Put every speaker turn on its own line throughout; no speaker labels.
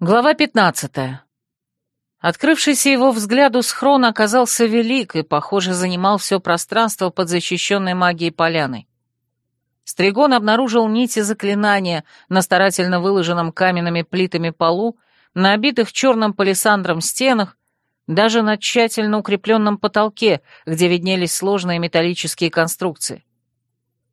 Глава пятнадцатая. Открывшийся его взгляду схрон оказался велик и, похоже, занимал все пространство под защищенной магией поляной. Стригон обнаружил нити заклинания на старательно выложенном каменными плитами полу, на обитых черным палисандром стенах, даже на тщательно укрепленном потолке, где виднелись сложные металлические конструкции.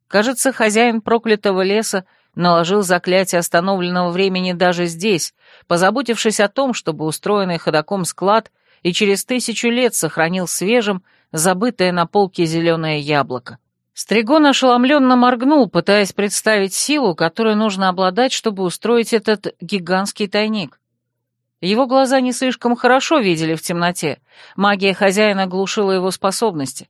Кажется, хозяин проклятого леса наложил заклятие остановленного времени даже здесь, позаботившись о том, чтобы устроенный ходоком склад и через тысячу лет сохранил свежим забытое на полке зеленое яблоко. Стригон ошеломленно моргнул, пытаясь представить силу, которой нужно обладать, чтобы устроить этот гигантский тайник. Его глаза не слишком хорошо видели в темноте, магия хозяина глушила его способности.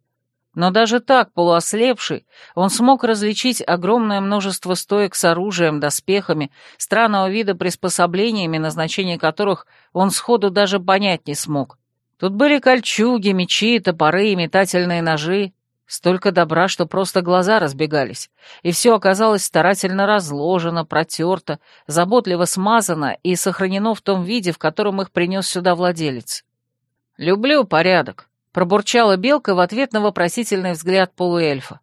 Но даже так, полуослепший, он смог различить огромное множество стоек с оружием, доспехами, странного вида приспособлениями, назначение которых он сходу даже понять не смог. Тут были кольчуги, мечи, топоры и метательные ножи. Столько добра, что просто глаза разбегались. И все оказалось старательно разложено, протерто, заботливо смазано и сохранено в том виде, в котором их принес сюда владелец. «Люблю порядок», Пробурчала белка в ответ на вопросительный взгляд полуэльфа.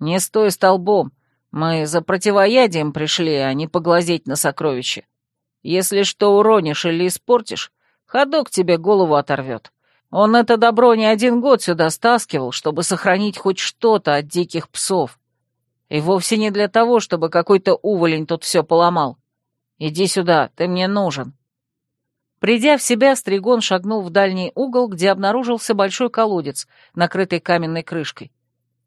«Не стой столбом. Мы за противоядием пришли, а не поглазеть на сокровища. Если что уронишь или испортишь, ходок тебе голову оторвет. Он это добро не один год сюда стаскивал, чтобы сохранить хоть что-то от диких псов. И вовсе не для того, чтобы какой-то уволень тут все поломал. Иди сюда, ты мне нужен. Придя в себя, Стригон шагнул в дальний угол, где обнаружился большой колодец, накрытый каменной крышкой.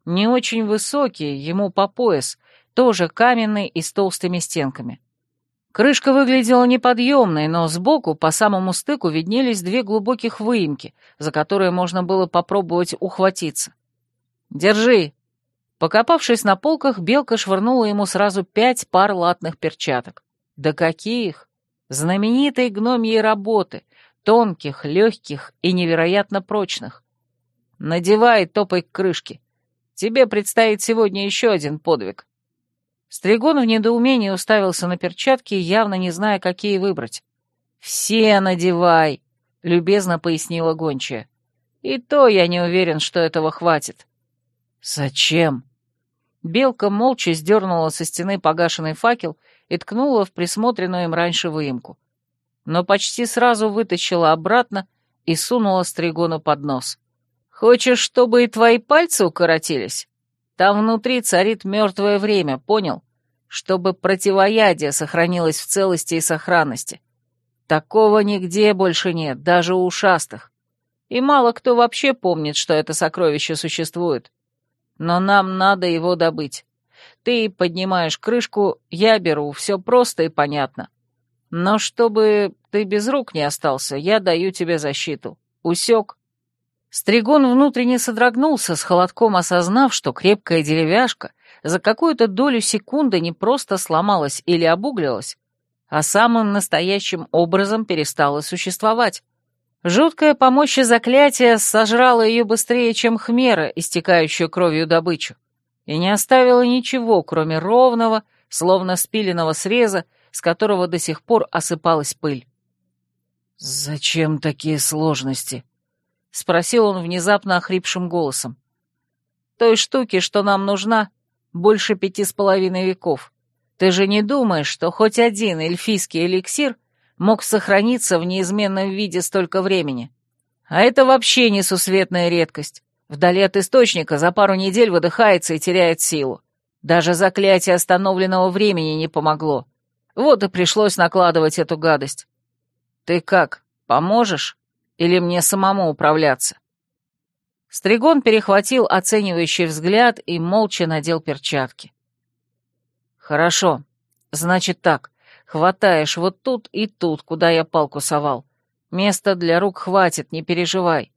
Не очень высокий, ему по пояс, тоже каменный и с толстыми стенками. Крышка выглядела неподъемной, но сбоку, по самому стыку, виднелись две глубоких выемки, за которые можно было попробовать ухватиться. «Держи!» Покопавшись на полках, белка швырнула ему сразу пять пар латных перчаток. «Да каких!» Знаменитой гномьей работы, тонких, легких и невероятно прочных. Надевай, топай к крышке. Тебе предстоит сегодня еще один подвиг. Стригон в недоумении уставился на перчатки, явно не зная, какие выбрать. «Все надевай», — любезно пояснила гончая. «И то я не уверен, что этого хватит». «Зачем?» Белка молча сдернула со стены погашенный факел и ткнула в присмотренную им раньше выемку. Но почти сразу вытащила обратно и сунула Стригону под нос. «Хочешь, чтобы и твои пальцы укоротились? Там внутри царит мертвое время, понял? Чтобы противоядие сохранилось в целости и сохранности. Такого нигде больше нет, даже у ушастых. И мало кто вообще помнит, что это сокровище существует. Но нам надо его добыть. Ты поднимаешь крышку, я беру, все просто и понятно. Но чтобы ты без рук не остался, я даю тебе защиту. Усек?» Стригон внутренне содрогнулся, с холодком осознав, что крепкая деревяшка за какую-то долю секунды не просто сломалась или обуглилась, а самым настоящим образом перестала существовать. Жуткая помощь заклятия сожрала ее быстрее, чем хмера, истекающую кровью добычу и не оставила ничего, кроме ровного, словно спиленного среза, с которого до сих пор осыпалась пыль. «Зачем такие сложности?» — спросил он внезапно охрипшим голосом. «Той штуки, что нам нужна, больше пяти с половиной веков. Ты же не думаешь, что хоть один эльфийский эликсир мог сохраниться в неизменном виде столько времени? А это вообще несусветная редкость. Вдали от источника за пару недель выдыхается и теряет силу. Даже заклятие остановленного времени не помогло. Вот и пришлось накладывать эту гадость. Ты как, поможешь? Или мне самому управляться?» Стригон перехватил оценивающий взгляд и молча надел перчатки. «Хорошо. Значит так. Хватаешь вот тут и тут, куда я палку совал. Места для рук хватит, не переживай.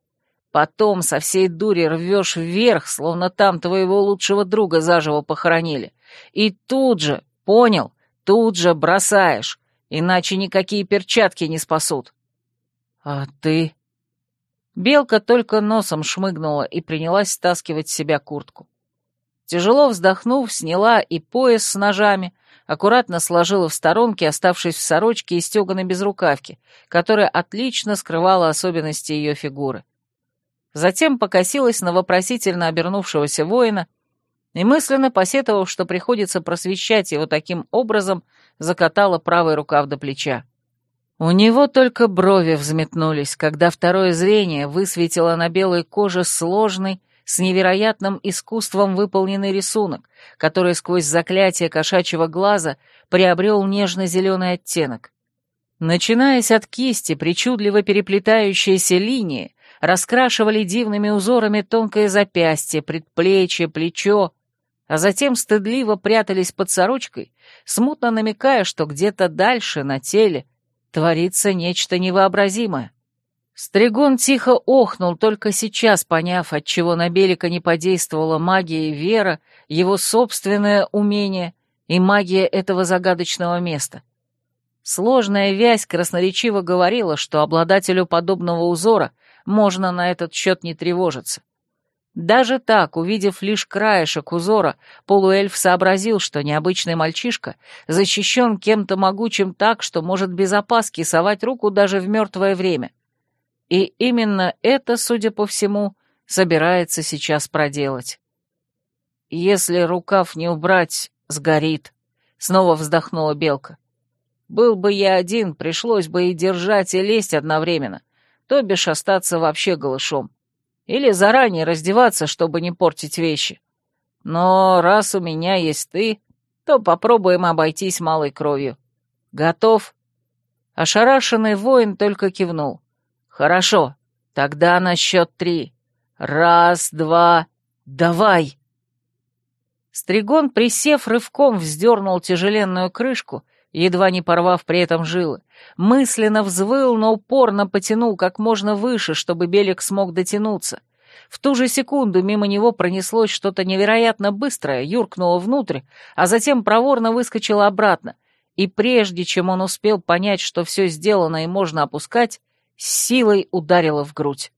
Потом со всей дури рвешь вверх, словно там твоего лучшего друга заживо похоронили. И тут же, понял, тут же бросаешь, иначе никакие перчатки не спасут. А ты? Белка только носом шмыгнула и принялась стаскивать с себя куртку. Тяжело вздохнув, сняла и пояс с ножами, аккуратно сложила в сторонке, оставшись в сорочке и стеганой безрукавке, которая отлично скрывала особенности ее фигуры. Затем покосилась на вопросительно обернувшегося воина и, мысленно посетовав, что приходится просвещать его таким образом, закатала правый рукав до плеча. У него только брови взметнулись, когда второе зрение высветило на белой коже сложный, с невероятным искусством выполненный рисунок, который сквозь заклятие кошачьего глаза приобрел нежно-зеленый оттенок. Начинаясь от кисти, причудливо переплетающиеся линии раскрашивали дивными узорами тонкое запястье, предплечье, плечо, а затем стыдливо прятались под сорочкой, смутно намекая, что где-то дальше, на теле, творится нечто невообразимое. Стригон тихо охнул, только сейчас поняв, отчего на Белика не подействовала магия и вера, его собственное умение и магия этого загадочного места. Сложная вязь красноречиво говорила, что обладателю подобного узора можно на этот счет не тревожиться. Даже так, увидев лишь краешек узора, полуэльф сообразил, что необычный мальчишка защищен кем-то могучим так, что может без опаски совать руку даже в мертвое время — и именно это, судя по всему, собирается сейчас проделать. «Если рукав не убрать, сгорит», — снова вздохнула Белка. «Был бы я один, пришлось бы и держать, и лезть одновременно, то бишь остаться вообще голышом. Или заранее раздеваться, чтобы не портить вещи. Но раз у меня есть ты, то попробуем обойтись малой кровью. Готов?» Ошарашенный воин только кивнул. «Хорошо, тогда на счет три. Раз, два, давай!» Стригон, присев, рывком вздернул тяжеленную крышку, едва не порвав при этом жилы. Мысленно взвыл, но упорно потянул как можно выше, чтобы Белик смог дотянуться. В ту же секунду мимо него пронеслось что-то невероятно быстрое, юркнуло внутрь, а затем проворно выскочило обратно. И прежде чем он успел понять, что все сделано и можно опускать, силой ударила в грудь.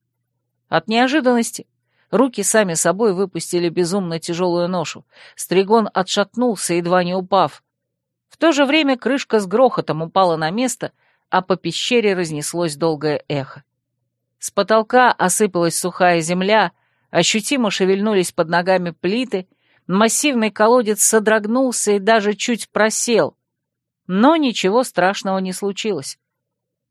От неожиданности руки сами собой выпустили безумно тяжелую ношу. Стригон отшатнулся, едва не упав. В то же время крышка с грохотом упала на место, а по пещере разнеслось долгое эхо. С потолка осыпалась сухая земля, ощутимо шевельнулись под ногами плиты, массивный колодец содрогнулся и даже чуть просел. Но ничего страшного не случилось.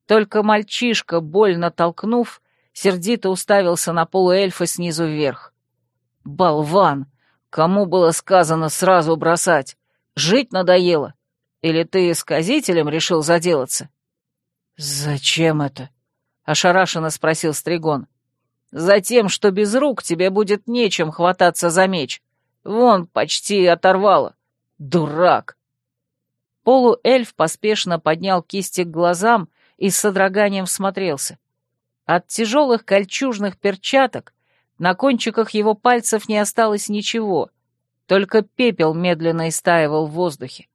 Только мальчишка, больно толкнув, сердито уставился на полуэльфа снизу вверх. «Болван! Кому было сказано сразу бросать? Жить надоело? Или ты сказителем решил заделаться?» «Зачем это?» — ошарашенно спросил Стригон. «Затем, что без рук тебе будет нечем хвататься за меч. Вон, почти оторвало. Дурак!» Полуэльф поспешно поднял кисти к глазам и с содроганием всмотрелся. От тяжелых кольчужных перчаток на кончиках его пальцев не осталось ничего, только пепел медленно истаивал в воздухе.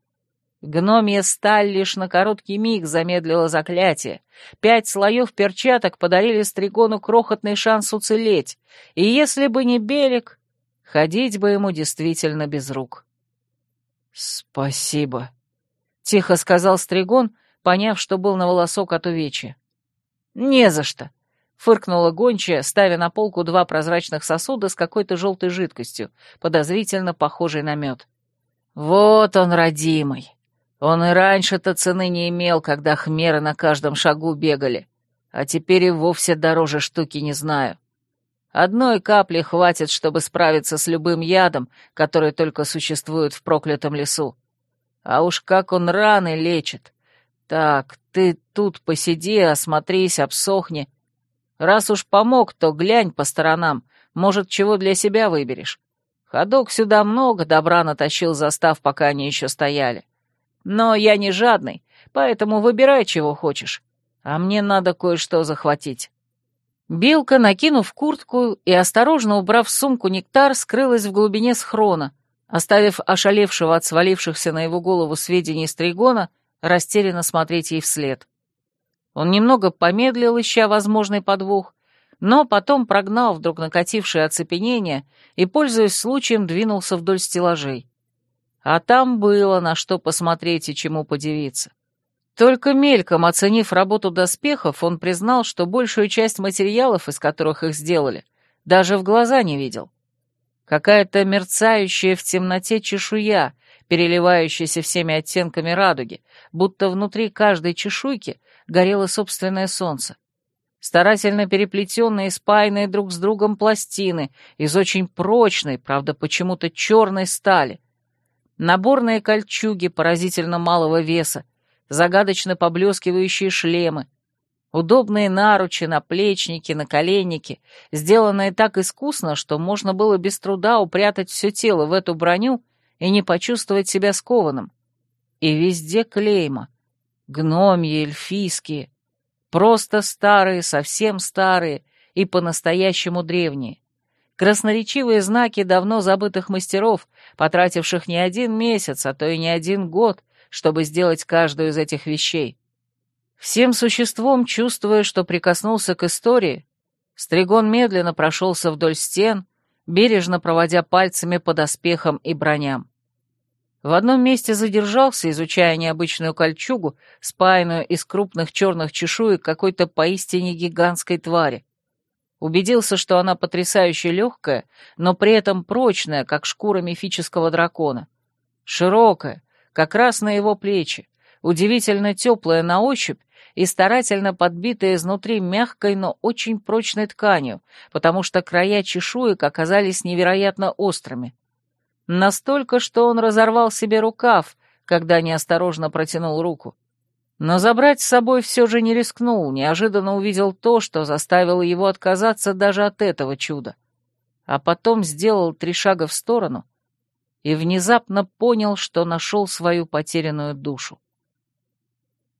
Гномья сталь лишь на короткий миг замедлила заклятие. Пять слоев перчаток подарили Стригону крохотный шанс уцелеть, и если бы не Белик, ходить бы ему действительно без рук. «Спасибо», — тихо сказал Стригон, поняв, что был на волосок от увечья. «Не за что», — фыркнула гончая, ставя на полку два прозрачных сосуда с какой-то желтой жидкостью, подозрительно похожей на мед. «Вот он, родимый. Он и раньше-то цены не имел, когда хмеры на каждом шагу бегали, а теперь и вовсе дороже штуки не знаю. Одной капли хватит, чтобы справиться с любым ядом, который только существует в проклятом лесу. А уж как он раны лечит, «Так, ты тут посиди, осмотрись, обсохни. Раз уж помог, то глянь по сторонам, может, чего для себя выберешь. Ходок сюда много добра натащил застав, пока они еще стояли. Но я не жадный, поэтому выбирай, чего хочешь. А мне надо кое-что захватить». Белка, накинув куртку и осторожно убрав в сумку нектар, скрылась в глубине схрона, оставив ошалевшего от свалившихся на его голову сведений Стригона растерянно смотреть ей вслед. Он немного помедлил, ища возможный подвох, но потом прогнал вдруг накатившее оцепенение и, пользуясь случаем, двинулся вдоль стеллажей. А там было на что посмотреть и чему подивиться. Только мельком оценив работу доспехов, он признал, что большую часть материалов, из которых их сделали, даже в глаза не видел. Какая-то мерцающая в темноте чешуя, переливающаяся всеми оттенками радуги, будто внутри каждой чешуйки горело собственное солнце. Старательно переплетенные и спаянные друг с другом пластины из очень прочной, правда, почему-то черной стали. Наборные кольчуги поразительно малого веса, загадочно поблескивающие шлемы, удобные наручи, наплечники, наколенники, сделанные так искусно, что можно было без труда упрятать все тело в эту броню и не почувствовать себя скованным. И везде клейма. Гномьи, эльфийские. Просто старые, совсем старые и по-настоящему древние. Красноречивые знаки давно забытых мастеров, потративших не один месяц, а то и не один год, чтобы сделать каждую из этих вещей. Всем существом, чувствуя, что прикоснулся к истории, Стригон медленно прошелся вдоль стен, бережно проводя пальцами по доспехам и броням. В одном месте задержался, изучая необычную кольчугу, спаянную из крупных черных чешуек какой-то поистине гигантской твари. Убедился, что она потрясающе легкая, но при этом прочная, как шкура мифического дракона. Широкая, как раз на его плечи, удивительно теплая на ощупь и старательно подбитая изнутри мягкой, но очень прочной тканью, потому что края чешуек оказались невероятно острыми. Настолько, что он разорвал себе рукав, когда неосторожно протянул руку. Но забрать с собой все же не рискнул, неожиданно увидел то, что заставило его отказаться даже от этого чуда. А потом сделал три шага в сторону и внезапно понял, что нашел свою потерянную душу.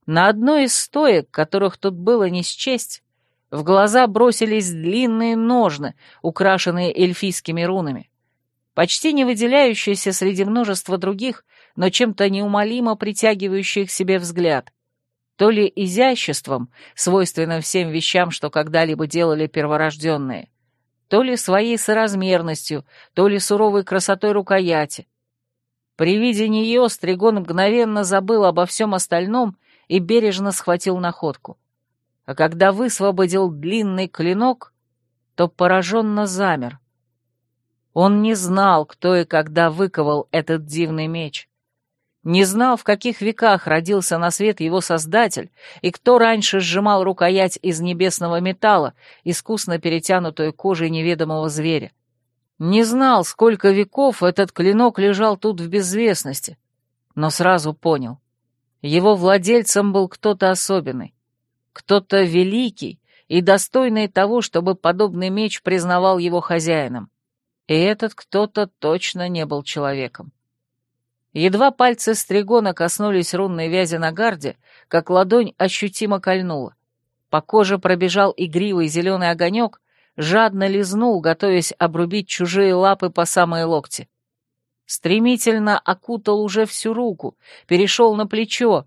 На одной из стоек, которых тут было не счесть, в глаза бросились длинные ножны, украшенные эльфийскими рунами почти не выделяющаяся среди множества других, но чем-то неумолимо притягивающих к себе взгляд. То ли изяществом, свойственным всем вещам, что когда-либо делали перворожденные, то ли своей соразмерностью, то ли суровой красотой рукояти. При виде нее Стригон мгновенно забыл обо всем остальном и бережно схватил находку. А когда высвободил длинный клинок, то пораженно замер. Он не знал, кто и когда выковал этот дивный меч. Не знал, в каких веках родился на свет его создатель, и кто раньше сжимал рукоять из небесного металла, искусно перетянутую кожей неведомого зверя. Не знал, сколько веков этот клинок лежал тут в безвестности, но сразу понял. Его владельцем был кто-то особенный, кто-то великий и достойный того, чтобы подобный меч признавал его хозяином. И этот кто-то точно не был человеком. Едва пальцы Стригона коснулись рунной вязи на гарде, как ладонь ощутимо кольнула. По коже пробежал игривый зеленый огонек, жадно лизнул, готовясь обрубить чужие лапы по самые локти. Стремительно окутал уже всю руку, перешел на плечо,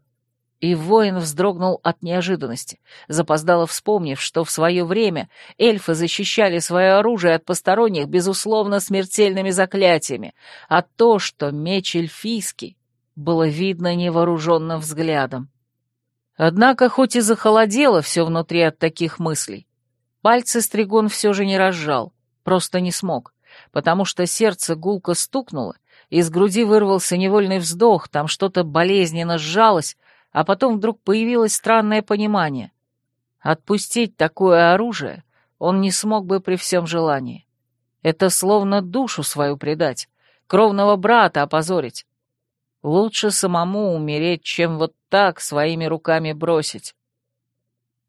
и воин вздрогнул от неожиданности, запоздало вспомнив, что в свое время эльфы защищали свое оружие от посторонних, безусловно, смертельными заклятиями, а то, что меч эльфийский, было видно невооруженным взглядом. Однако, хоть и захолодело все внутри от таких мыслей, пальцы Стригон все же не разжал, просто не смог, потому что сердце гулко стукнуло, из груди вырвался невольный вздох, там что-то болезненно сжалось, а потом вдруг появилось странное понимание. Отпустить такое оружие он не смог бы при всем желании. Это словно душу свою предать, кровного брата опозорить. Лучше самому умереть, чем вот так своими руками бросить.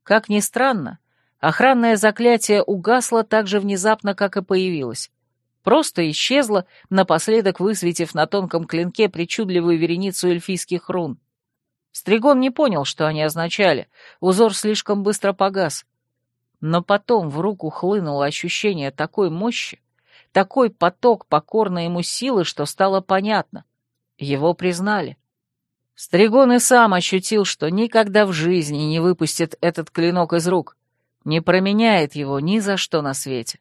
Как ни странно, охранное заклятие угасло так же внезапно, как и появилось. Просто исчезло, напоследок высветив на тонком клинке причудливую вереницу эльфийских рун. Стригон не понял, что они означали, узор слишком быстро погас. Но потом в руку хлынуло ощущение такой мощи, такой поток покорной ему силы, что стало понятно. Его признали. Стригон и сам ощутил, что никогда в жизни не выпустит этот клинок из рук, не променяет его ни за что на свете.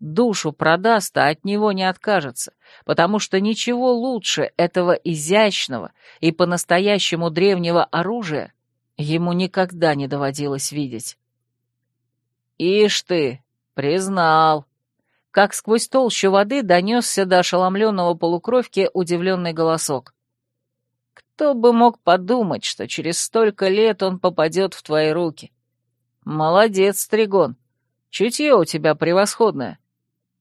Душу продаст, а от него не откажется, потому что ничего лучше этого изящного и по-настоящему древнего оружия ему никогда не доводилось видеть. «Ишь ты, признал!» Как сквозь толщу воды донесся до ошеломленного полукровки удивленный голосок. «Кто бы мог подумать, что через столько лет он попадет в твои руки? Молодец, Стригон, чутье у тебя превосходное.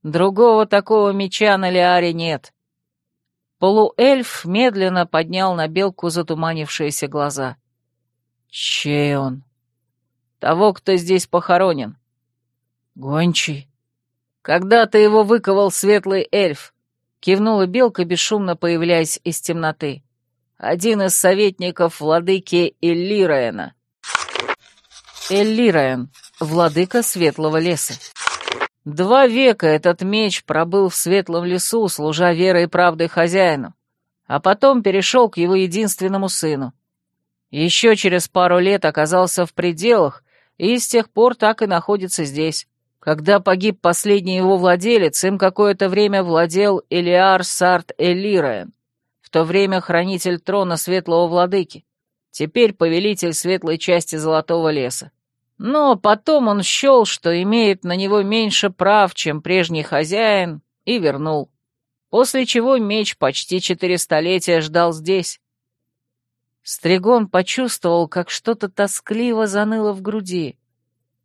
Другого такого меча на Лиаре нет». Полуэльф медленно поднял на белку затуманившиеся глаза. «Чей он?» «Того, кто здесь похоронен». «Гончий». «Когда ты его выковал, светлый эльф?» — кивнула белка, бесшумно появляясь из темноты. «Один из советников владыки Эллираена». Эллираен, владыка Светлого леса. Два века этот меч пробыл в Светлом лесу, служа верой и правдой хозяину, а потом перешел к его единственному сыну. Еще через пару лет оказался в пределах и с тех пор так и находится здесь. Когда погиб последний его владелец, им какое-то время владел Элиар Сарт Элираен, в то время хранитель трона Светлого Владыки, теперь повелитель светлой части Золотого леса. Но потом он счел, что имеет на него меньше прав, чем прежний хозяин, и вернул. После чего меч почти четыре столетия ждал здесь, Стригон почувствовал, как что-то тоскливо заныло в груди.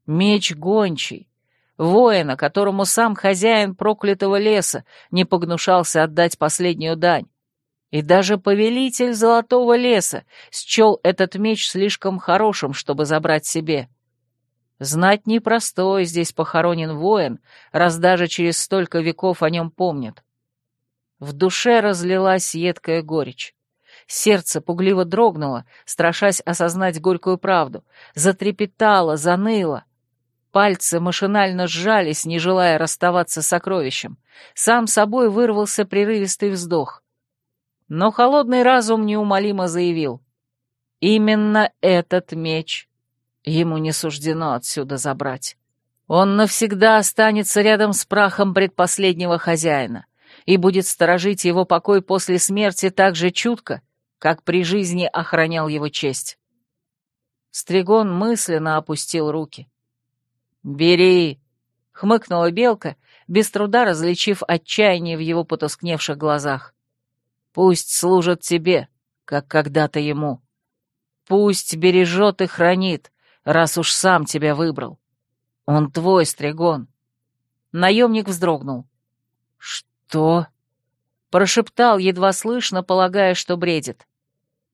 Меч гончий, воина, которому сам хозяин проклятого леса не погнушался отдать последнюю дань. И даже повелитель Золотого леса счел этот меч слишком хорошим, чтобы забрать себе. Знать непростой здесь похоронен воин, раз даже через столько веков о нем помнят. В душе разлилась едкая горечь. Сердце пугливо дрогнуло, страшась осознать горькую правду. Затрепетало, заныло. Пальцы машинально сжались, не желая расставаться с сокровищем. Сам собой вырвался прерывистый вздох. Но холодный разум неумолимо заявил. Именно этот меч ему не суждено отсюда забрать. Он навсегда останется рядом с прахом предпоследнего хозяина и будет сторожить его покой после смерти так же чутко, как при жизни охранял его честь. Стригон мысленно опустил руки. «Бери!» — хмыкнула белка, без труда различив отчаяние в его потускневших глазах. «Пусть служит тебе, как когда-то ему. Пусть бережет и хранит, раз уж сам тебя выбрал. Он твой, Стригон». Наемник вздрогнул. «Что?» Прошептал, едва слышно, полагая, что бредит.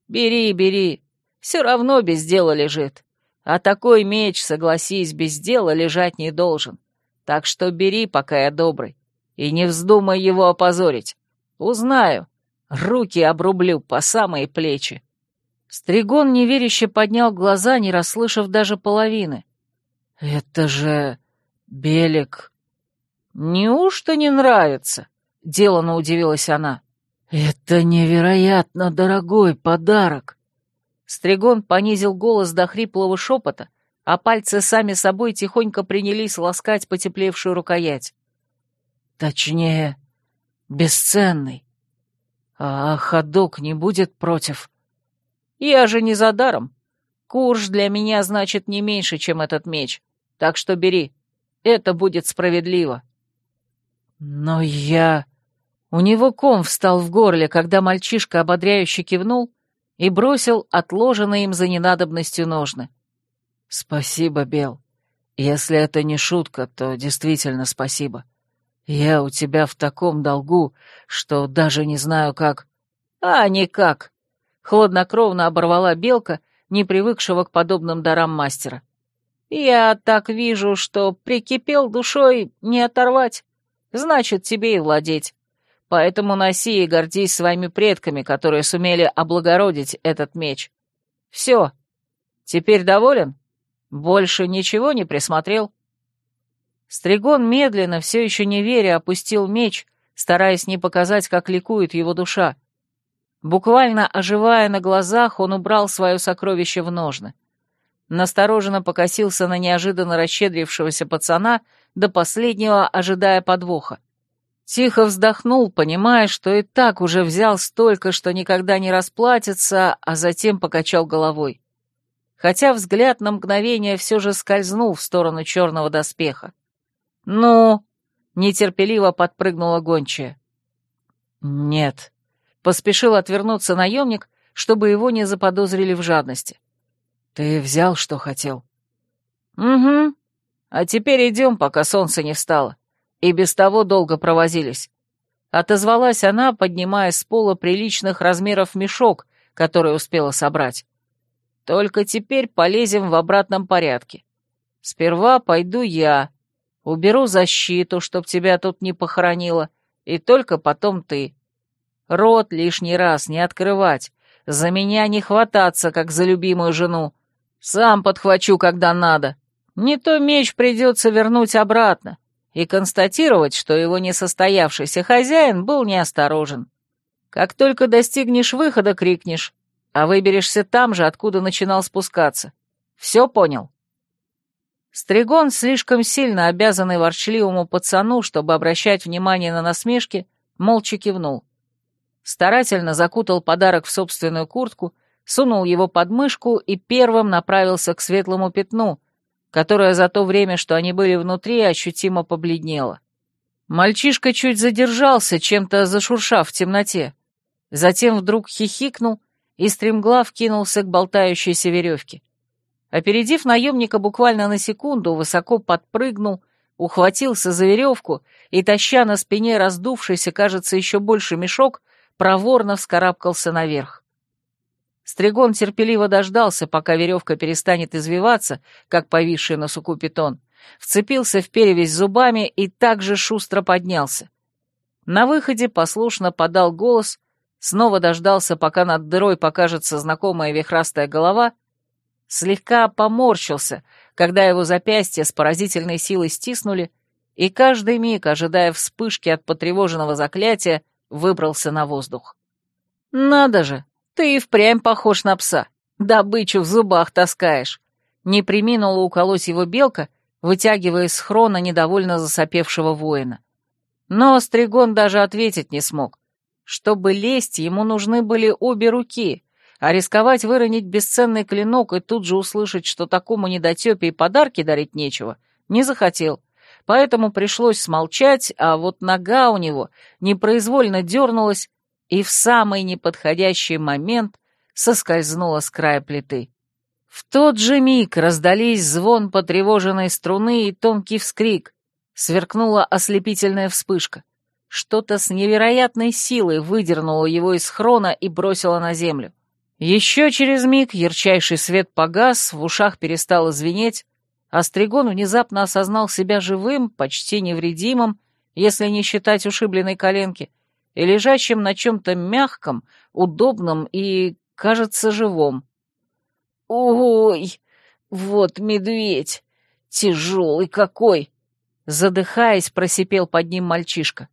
«Бери, бери, все равно без дела лежит. А такой меч, согласись, без дела лежать не должен. Так что бери, пока я добрый, и не вздумай его опозорить. Узнаю, руки обрублю по самые плечи». Стригон неверяще поднял глаза, не расслышав даже половины. «Это же... Белик...» «Неужто не нравится?» — делано удивилась она. «Это невероятно дорогой подарок!» Стригон понизил голос до хриплого шепота, а пальцы сами собой тихонько принялись ласкать потеплевшую рукоять. «Точнее, бесценный. А ходок не будет против?» «Я же не за даром. Курш для меня значит не меньше, чем этот меч, так что бери. Это будет справедливо». «Но я...» У него ком встал в горле, когда мальчишка ободряюще кивнул и бросил отложенные им за ненадобностью ножны. «Спасибо, Бел. Если это не шутка, то действительно спасибо. Я у тебя в таком долгу, что даже не знаю, как...» «А, никак!» — хладнокровно оборвала Белка, не привыкшего к подобным дарам мастера. «Я так вижу, что прикипел душой не оторвать. Значит, тебе и владеть. Поэтому носи и гордись своими предками, которые сумели облагородить этот меч. Все. Теперь доволен? Больше ничего не присмотрел?» Стригон медленно, все еще не веря, опустил меч, стараясь не показать, как ликует его душа. Буквально оживая на глазах, он убрал свое сокровище в ножны. настороженно покосился на неожиданно расщедрившегося пацана, до последнего ожидая подвоха. Тихо вздохнул, понимая, что и так уже взял столько, что никогда не расплатится, а затем покачал головой. Хотя взгляд на мгновение все же скользнул в сторону черного доспеха. «Ну?» — нетерпеливо подпрыгнула гончая. «Нет», — поспешил отвернуться наемник, чтобы его не заподозрили в жадности. «Ты взял, что хотел?» «Угу. А теперь идем, пока солнце не встало. И без того долго провозились». Отозвалась она, поднимая с пола приличных размеров мешок, который успела собрать. «Только теперь полезем в обратном порядке. Сперва пойду я, уберу защиту, чтоб тебя тут не похоронило, и только потом ты. Рот лишний раз не открывать, за меня не хвататься, как за любимую жену. Сам подхвачу, когда надо. Не то меч придется вернуть обратно и констатировать, что его несостоявшийся хозяин был неосторожен. Как только достигнешь выхода, крикнешь, а выберешься там же, откуда начинал спускаться. Все понял? Стригон, слишком сильно обязанный ворчливому пацану, чтобы обращать внимание на насмешки, молча кивнул. Старательно закутал подарок в собственную куртку, сунул его под мышку и первым направился к светлому пятну, которое за то время, что они были внутри, ощутимо побледнело. Мальчишка чуть задержался, чем-то зашуршав в темноте. Затем вдруг хихикнул и стремглав кинулся к болтающейся веревке. Опередив наемника буквально на секунду, высоко подпрыгнул, ухватился за веревку и, таща на спине раздувшийся, кажется, еще больше мешок, проворно вскарабкался наверх. Стригон терпеливо дождался, пока веревка перестанет извиваться, как повисший на суку питон, вцепился в перевязь зубами и также шустро поднялся. На выходе послушно подал голос, снова дождался, пока над дырой покажется знакомая вихрастая голова — слегка поморщился, когда его запястья с поразительной силой стиснули, и каждый миг, ожидая вспышки от потревоженного заклятия, выбрался на воздух. «Надо же, ты и впрямь похож на пса, добычу в зубах таскаешь!» Не приминула уколоть его белка, вытягивая из хрона недовольно засопевшего воина. Но Стригон даже ответить не смог. Чтобы лезть, ему нужны были обе руки, а рисковать выронить бесценный клинок и тут же услышать, что такому недотепе и подарки дарить нечего, не захотел. Поэтому пришлось смолчать, а вот нога у него непроизвольно дернулась и в самый неподходящий момент соскользнула с края плиты. В тот же миг раздались звон потревоженной струны и тонкий вскрик. Сверкнула ослепительная вспышка. Что-то с невероятной силой выдернуло его из хрона и бросило на землю. Еще через миг ярчайший свет погас, в ушах перестало звенеть, а Стригон внезапно осознал себя живым, почти невредимым, если не считать ушибленной коленки, и лежащим на чем-то мягком, удобном и, кажется, живом. «Ой, вот медведь! Тяжелый какой!» Задыхаясь, просипел под ним мальчишка.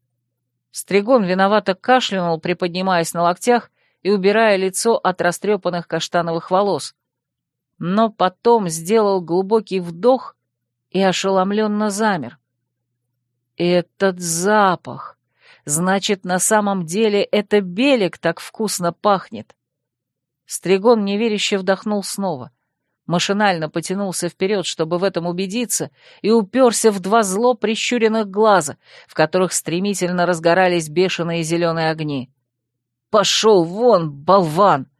Стригон виновато кашлянул, приподнимаясь на локтях, и убирая лицо от растрепанных каштановых волос. Но потом сделал глубокий вдох и ошеломленно замер. «Этот запах! Значит, на самом деле это белик так вкусно пахнет!» Стригон неверяще вдохнул снова. Машинально потянулся вперед, чтобы в этом убедиться, и уперся в два зло прищуренных глаза, в которых стремительно разгорались бешеные зеленые огни. «Пошел вон, болван!»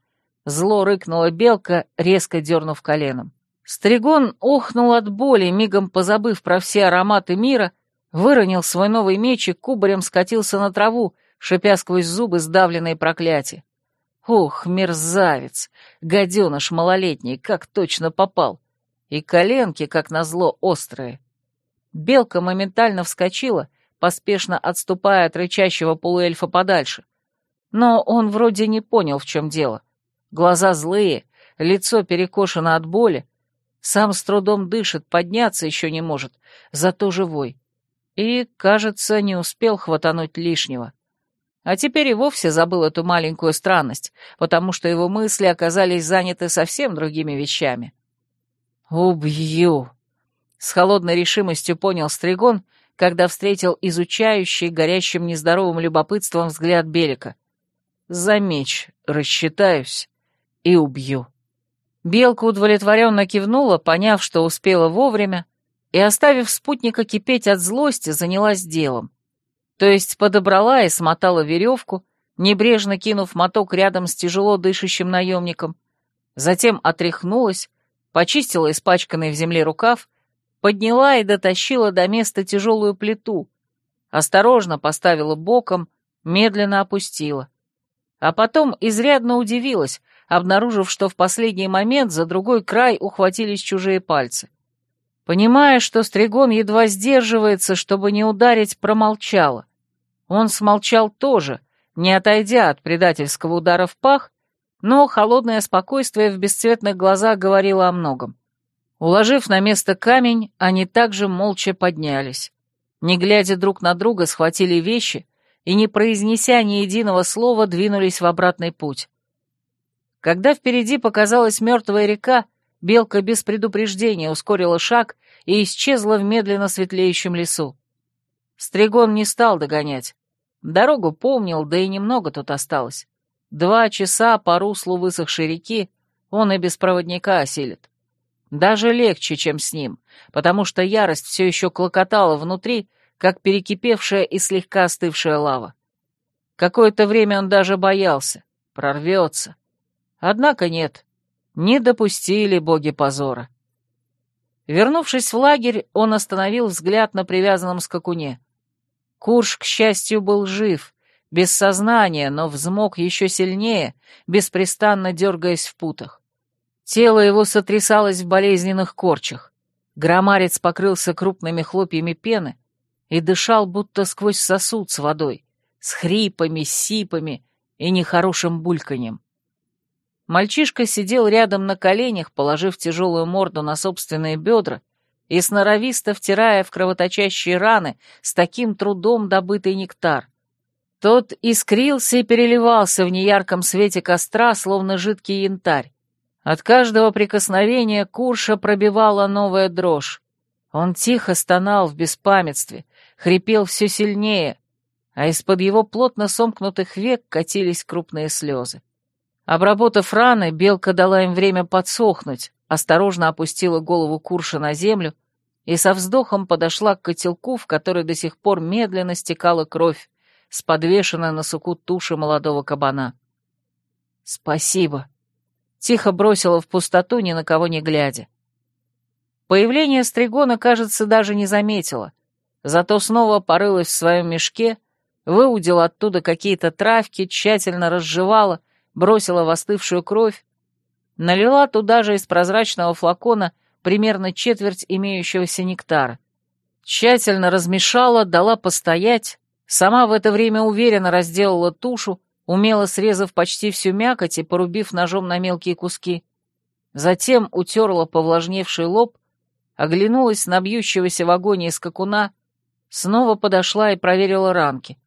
Зло рыкнула белка, резко дернув коленом. Стригон охнул от боли, мигом позабыв про все ароматы мира, выронил свой новый меч и кубарем скатился на траву, шипя сквозь зубы сдавленные проклятия. Ох, мерзавец! Гаденыш малолетний, как точно попал! И коленки, как назло, острые. Белка моментально вскочила, поспешно отступая от рычащего полуэльфа подальше. Но он вроде не понял, в чем дело. Глаза злые, лицо перекошено от боли. Сам с трудом дышит, подняться еще не может, зато живой. И, кажется, не успел хватануть лишнего. А теперь и вовсе забыл эту маленькую странность, потому что его мысли оказались заняты совсем другими вещами. «Убью!» — с холодной решимостью понял Стригон, когда встретил изучающий, горящим нездоровым любопытством взгляд Белика. «За меч рассчитаюсь и убью». Белка удовлетворенно кивнула, поняв, что успела вовремя, и, оставив спутника кипеть от злости, занялась делом. То есть подобрала и смотала веревку, небрежно кинув моток рядом с тяжело дышащим наемником, затем отряхнулась, почистила испачканный в земле рукав, подняла и дотащила до места тяжелую плиту, осторожно поставила боком, медленно опустила. А потом изрядно удивилась, обнаружив, что в последний момент за другой край ухватились чужие пальцы. Понимая, что Стригон едва сдерживается, чтобы не ударить, промолчала. Он смолчал тоже, не отойдя от предательского удара в пах, но холодное спокойствие в бесцветных глазах говорило о многом. Уложив на место камень, они также молча поднялись. Не глядя друг на друга, схватили вещи и, не произнеся ни единого слова, двинулись в обратный путь. Когда впереди показалась мертвая река, белка без предупреждения ускорила шаг и исчезла в медленно светлеющем лесу. Стригон не стал догонять. Дорогу помнил, да и немного тут осталось. Два часа по руслу высохшей реки он и без проводника осилит. Даже легче, чем с ним, потому что ярость все еще клокотала внутри, как перекипевшая и слегка остывшая лава. Какое-то время он даже боялся. Прорвется. Однако нет. Не допустили боги позора. Вернувшись в лагерь, он остановил взгляд на привязанном скакуне. Курш, к счастью, был жив, без сознания, но взмок еще сильнее, беспрестанно дергаясь в путах. Тело его сотрясалось в болезненных корчах. Громарец покрылся крупными хлопьями пены и дышал будто сквозь сосуд с водой, с хрипами, сипами и нехорошим бульканьем. Мальчишка сидел рядом на коленях, положив тяжелую морду на собственные бедра и сноровисто втирая в кровоточащие раны с таким трудом добытый нектар. Тот искрился и переливался в неярком свете костра, словно жидкий янтарь. От каждого прикосновения Курша пробивала новая дрожь. Он тихо стонал в беспамятстве, хрипел все сильнее, а из-под его плотно сомкнутых век катились крупные слезы. Обработав раны, белка дала им время подсохнуть, осторожно опустила голову Курша на землю и со вздохом подошла к котелку, в который до сих пор медленно стекала кровь, с подвешенной на суку туши молодого кабана. «Спасибо», — тихо бросила в пустоту, ни на кого не глядя. Появление Стригона, кажется, даже не заметила, зато снова порылась в своем мешке, выудила оттуда какие-то травки, тщательно разжевала — бросила в остывшую кровь, налила туда же из прозрачного флакона примерно четверть имеющегося нектара. Тщательно размешала, дала постоять, сама в это время уверенно разделала тушу, умело срезав почти всю мякоть и порубив ножом на мелкие куски. Затем утерла повлажневший лоб, оглянулась на бьющегося в агонии скакуна, снова подошла и проверила ранки,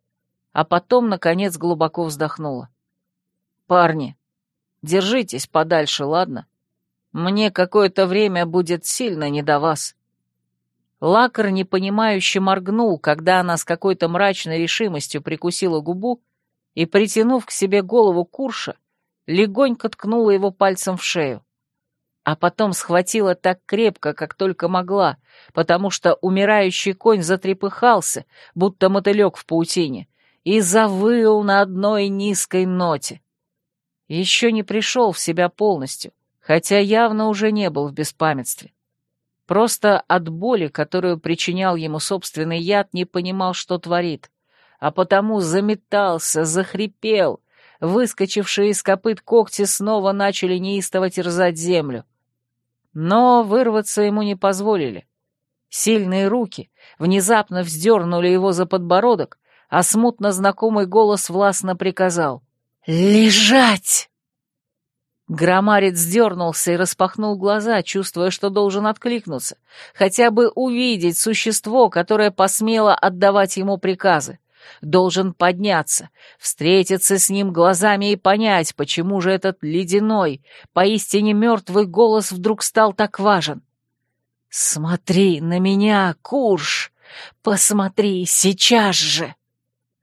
а потом, наконец, глубоко вздохнула. «Парни, держитесь подальше, ладно? Мне какое-то время будет сильно не до вас». Лакар непонимающе моргнул, когда она с какой-то мрачной решимостью прикусила губу и, притянув к себе голову Курша, легонько ткнула его пальцем в шею. А потом схватила так крепко, как только могла, потому что умирающий конь затрепыхался, будто мотылек в паутине, и завыл на одной низкой ноте еще не пришел в себя полностью, хотя явно уже не был в беспамятстве. Просто от боли, которую причинял ему собственный яд, не понимал, что творит, а потому заметался, захрипел, выскочившие из копыт когти снова начали неистово терзать землю. Но вырваться ему не позволили. Сильные руки внезапно вздернули его за подбородок, а смутно знакомый голос властно приказал «Лежать!» Громарец дернулся и распахнул глаза, чувствуя, что должен откликнуться, хотя бы увидеть существо, которое посмело отдавать ему приказы. Должен подняться, встретиться с ним глазами и понять, почему же этот ледяной, поистине мертвый голос вдруг стал так важен. «Смотри на меня, Курш! Посмотри сейчас же!»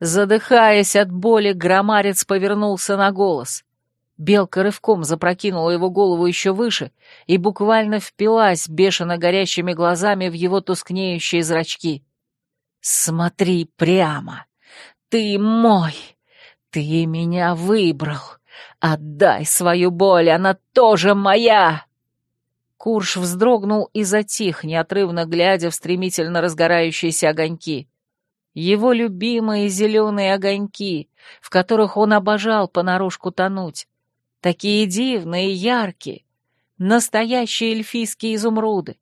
Задыхаясь от боли, громарец повернулся на голос. Белка рывком запрокинула его голову еще выше и буквально впилась бешено горящими глазами в его тускнеющие зрачки. «Смотри прямо! Ты мой! Ты меня выбрал! Отдай свою боль, она тоже моя!» Курш вздрогнул и затих, неотрывно глядя в стремительно разгорающиеся огоньки. Его любимые зеленые огоньки, в которых он обожал понарошку тонуть. Такие дивные, яркие, настоящие эльфийские изумруды,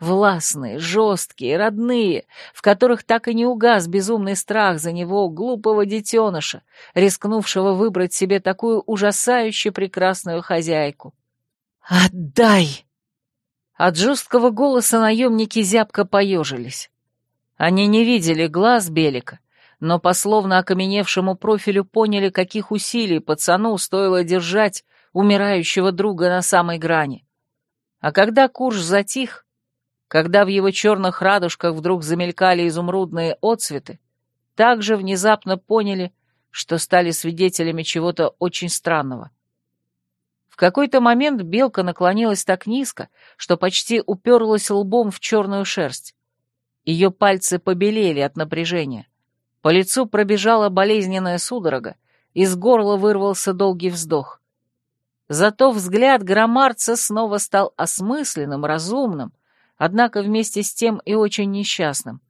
властные, жесткие, родные, в которых так и не угас безумный страх за него, глупого детеныша, рискнувшего выбрать себе такую ужасающе прекрасную хозяйку. «Отдай!» От жесткого голоса наемники зябко поежились. Они не видели глаз Белика, но по словно окаменевшему профилю поняли, каких усилий пацану стоило держать умирающего друга на самой грани. А когда Курш затих, когда в его черных радужках вдруг замелькали изумрудные отцветы, также внезапно поняли, что стали свидетелями чего-то очень странного. В какой-то момент белка наклонилась так низко, что почти уперлась лбом в черную шерсть. Ее пальцы побелели от напряжения. По лицу пробежала болезненная судорога, из горла вырвался долгий вздох. Зато взгляд громарца снова стал осмысленным, разумным, однако вместе с тем и очень несчастным.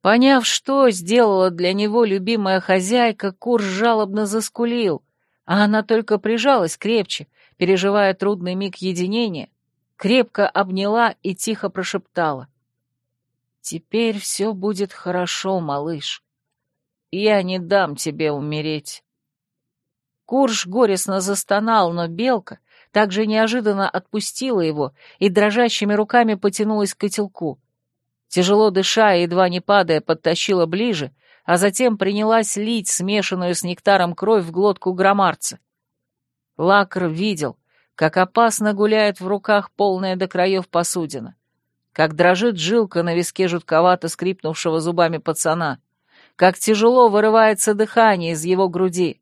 Поняв, что сделала для него любимая хозяйка, Кур жалобно заскулил, а она только прижалась крепче, переживая трудный миг единения, крепко обняла и тихо прошептала. «Теперь все будет хорошо, малыш. Я не дам тебе умереть». Курш горестно застонал, но белка также неожиданно отпустила его и дрожащими руками потянулась к котелку. Тяжело дыша и едва не падая, подтащила ближе, а затем принялась лить смешанную с нектаром кровь в глотку громарца. Лакр видел, как опасно гуляет в руках полная до краев посудина, как дрожит жилка на виске жутковато скрипнувшего зубами пацана, как тяжело вырывается дыхание из его груди,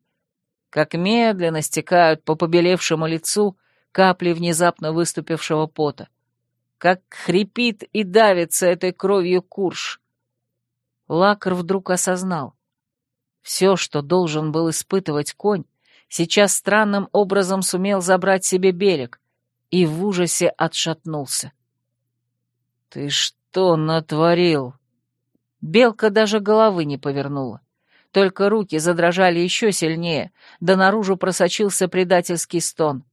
как медленно стекают по побелевшему лицу капли внезапно выступившего пота, как хрипит и давится этой кровью курш. Лакр вдруг осознал. Все, что должен был испытывать конь, сейчас странным образом сумел забрать себе берег и в ужасе отшатнулся. «Ты что натворил?» Белка даже головы не повернула. Только руки задрожали еще сильнее, да наружу просочился предательский стон.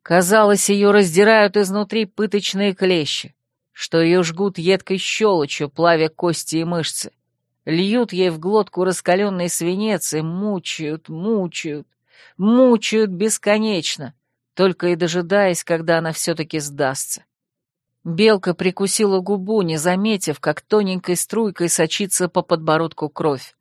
Казалось, ее раздирают изнутри пыточные клещи, что ее жгут едкой щелочью, плавя кости и мышцы. Льют ей в глотку раскаленный свинец и мучают, мучают, мучают бесконечно, только и дожидаясь, когда она все-таки сдастся. Белка прикусила губу, не заметив, как тоненькой струйкой сочится по подбородку кровь.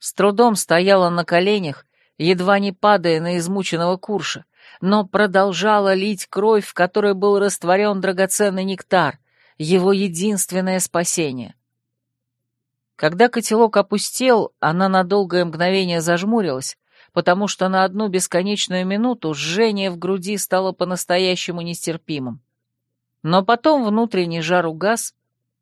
С трудом стояла на коленях, едва не падая на измученного курша, но продолжала лить кровь, в которой был растворен драгоценный нектар, его единственное спасение. Когда котелок опустел, она на долгое мгновение зажмурилась, потому что на одну бесконечную минуту жжение в груди стало по-настоящему нестерпимым. Но потом внутренний жар угас,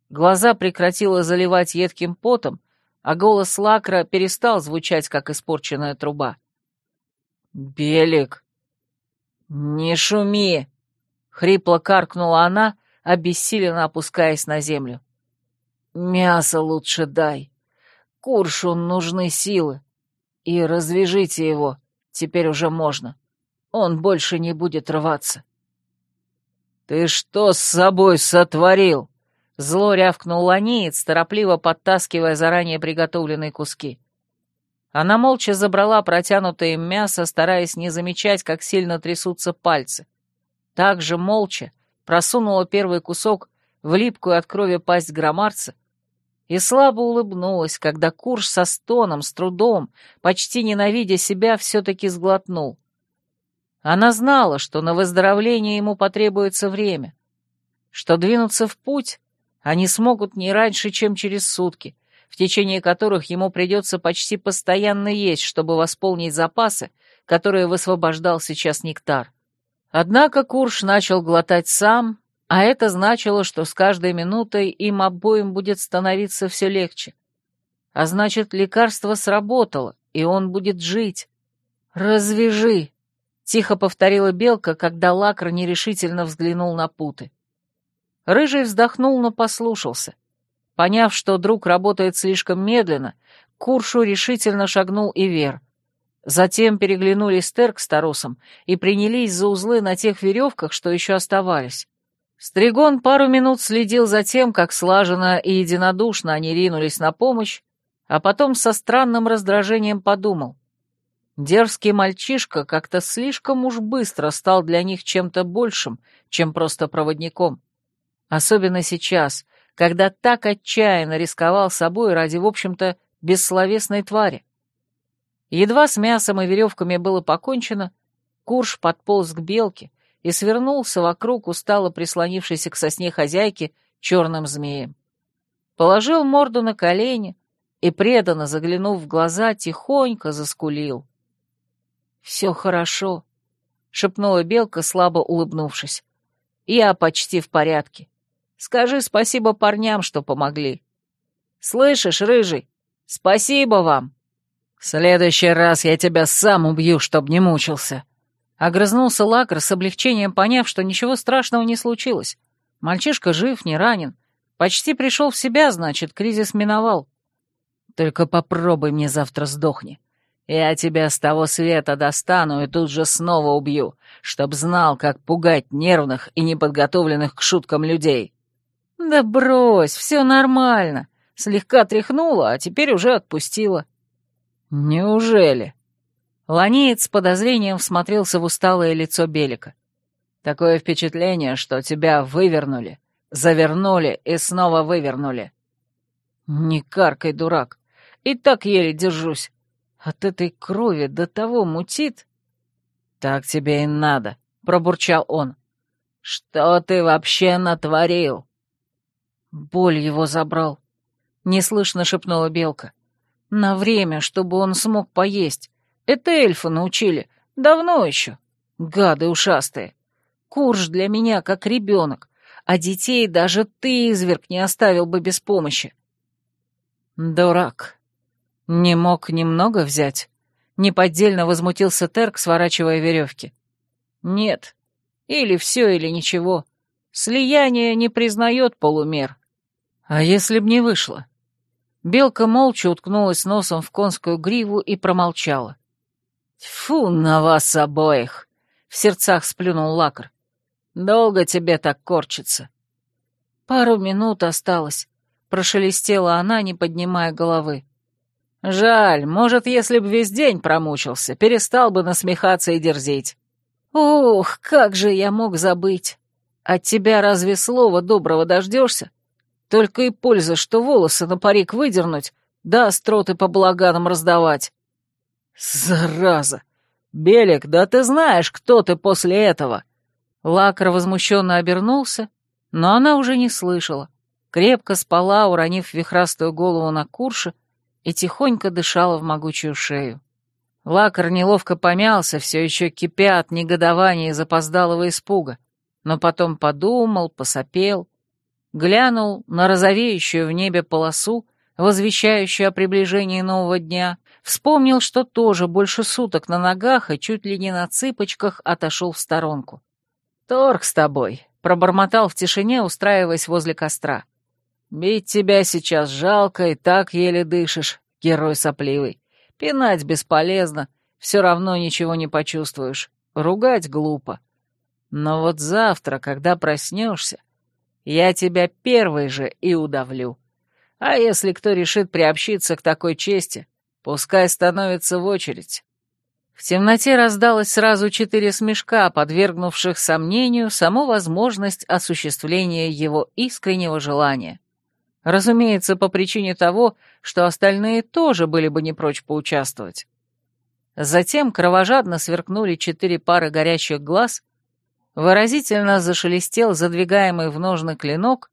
глаза прекратило заливать едким потом, а голос Лакра перестал звучать, как испорченная труба. «Белик!» «Не шуми!» — хрипло каркнула она, обессиленно опускаясь на землю. «Мясо лучше дай. Куршу нужны силы. И развяжите его, теперь уже можно. Он больше не будет рваться. «Ты что с собой сотворил?» Зло рявкнул ланеец, торопливо подтаскивая заранее приготовленные куски. Она молча забрала протянутое им мясо, стараясь не замечать, как сильно трясутся пальцы. Также молча просунула первый кусок в липкую от крови пасть громарца и слабо улыбнулась, когда Курш со стоном, с трудом, почти ненавидя себя, все-таки сглотнул. Она знала, что на выздоровление ему потребуется время. что двинуться в путь они смогут не раньше, чем через сутки, в течение которых ему придется почти постоянно есть, чтобы восполнить запасы, которые высвобождал сейчас нектар. Однако Курш начал глотать сам, а это значило, что с каждой минутой им обоим будет становиться все легче. А значит, лекарство сработало, и он будет жить. «Развяжи!» — тихо повторила Белка, когда Лакр нерешительно взглянул на путы. Рыжий вздохнул, но послушался. Поняв, что друг работает слишком медленно, Куршу решительно шагнул и Вер. Затем переглянулись Терк с Тарусом и принялись за узлы на тех веревках, что еще оставались. Стригон пару минут следил за тем, как слаженно и единодушно они ринулись на помощь, а потом со странным раздражением подумал. Дерзкий мальчишка как-то слишком уж быстро стал для них чем-то большим, чем просто проводником. Особенно сейчас, когда так отчаянно рисковал собой ради, в общем-то, бессловесной твари. Едва с мясом и веревками было покончено, Курш подполз к белке и свернулся вокруг устало прислонившейся к сосне хозяйки черным змеем. Положил морду на колени и, преданно заглянув в глаза, тихонько заскулил. «Все хорошо», — шепнула белка, слабо улыбнувшись. «Я почти в порядке. Скажи спасибо парням, что помогли. Слышишь, рыжий, спасибо вам!» «В следующий раз я тебя сам убью, чтоб не мучился», Огрызнулся Лакр с облегчением, поняв, что ничего страшного не случилось. Мальчишка жив, не ранен. Почти пришел в себя, значит, кризис миновал. Только попробуй мне завтра сдохни. Я тебя с того света достану и тут же снова убью, чтоб знал, как пугать нервных и неподготовленных к шуткам людей. Да брось, все нормально. Слегка тряхнула, а теперь уже отпустила. Неужели? Ланеец с подозрением всмотрелся в усталое лицо Белика. «Такое впечатление, что тебя вывернули, завернули и снова вывернули». «Не каркай, дурак, и так еле держусь. От этой крови до того мутит». «Так тебе и надо», — пробурчал он. «Что ты вообще натворил?» Боль его забрал. Неслышно шепнула Белка. «На время, чтобы он смог поесть. Это эльфы научили. Давно еще. Гады ушастые. Курж для меня как ребенок, а детей даже ты, изверг, не оставил бы без помощи. Дурак. Не мог немного взять? Неподдельно возмутился Терк, сворачивая веревки. Нет. Или все, или ничего. Слияние не признает полумер. А если б не вышло? Белка молча уткнулась носом в конскую гриву и промолчала. «Фу на вас обоих!» — в сердцах сплюнул Лакр. «Долго тебе так корчится?» «Пару минут осталось», — прошелестела она, не поднимая головы. «Жаль, может, если б весь день промучился, перестал бы насмехаться и дерзить». «Ух, как же я мог забыть! От тебя разве слова доброго дождешься? Только и польза, что волосы на парик выдернуть, да остроты по благанам раздавать». «Зараза! Белик, да ты знаешь, кто ты после этого!» Лакар возмущенно обернулся, но она уже не слышала. Крепко спала, уронив вихрастую голову на курше, и тихонько дышала в могучую шею. Лакар неловко помялся, все еще кипя от негодования и запоздалого испуга, но потом подумал, посопел, глянул на розовеющую в небе полосу, возвещающую о приближении нового дня, Вспомнил, что тоже больше суток на ногах и чуть ли не на цыпочках отошел в сторонку. «Торг с тобой», — пробормотал в тишине, устраиваясь возле костра. «Бить тебя сейчас жалко, и так еле дышишь, герой сопливый. Пинать бесполезно, все равно ничего не почувствуешь. Ругать глупо. Но вот завтра, когда проснешься, я тебя первый же и удавлю. А если кто решит приобщиться к такой чести, Пускай становится в очередь. В темноте раздалось сразу четыре смешка, подвергнувших сомнению саму возможность осуществления его искреннего желания. Разумеется, по причине того, что остальные тоже были бы не прочь поучаствовать. Затем кровожадно сверкнули четыре пары горящих глаз, Выразительно зашелестел задвигаемый в ножны клинок,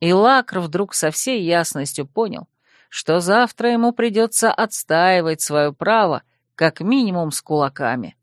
и Лакр вдруг со всей ясностью понял, что завтра ему придется отстаивать свое право как минимум с кулаками.